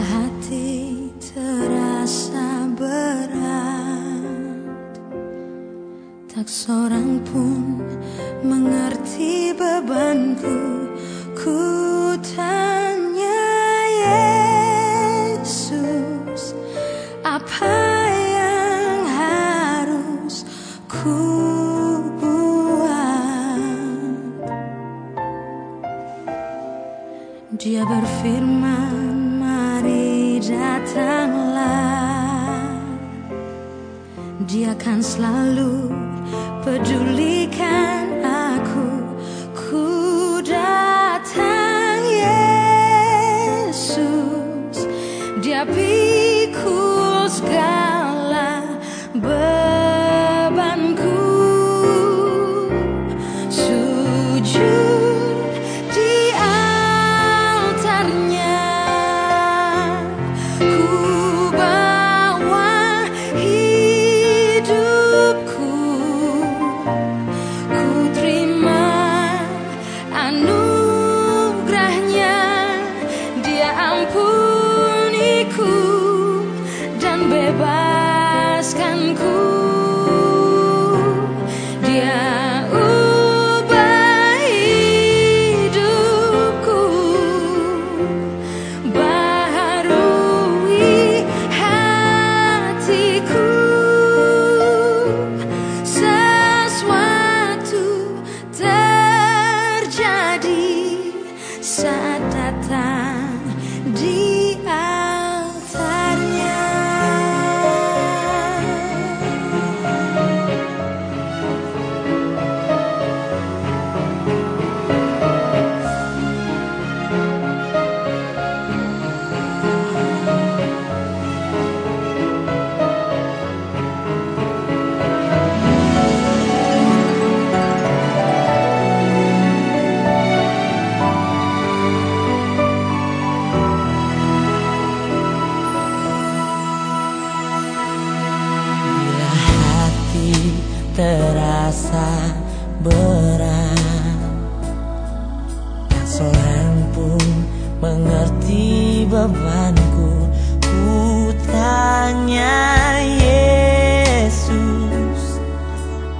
hati terasa berat Tak seorang pun mengerti bebanku. Ku datanglah. Dia akan selalu pedulikan terasa berat. Tak seorang pun mengerti bebanku Ku tanya Yesus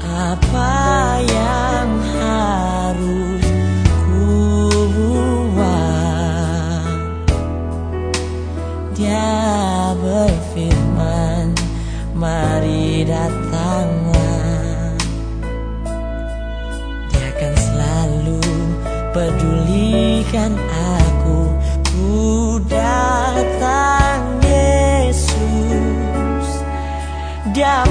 Apa yang harus ku buat? Dia berfirman Mari datanglah pedulikan aku Ku datang Yesus. Dia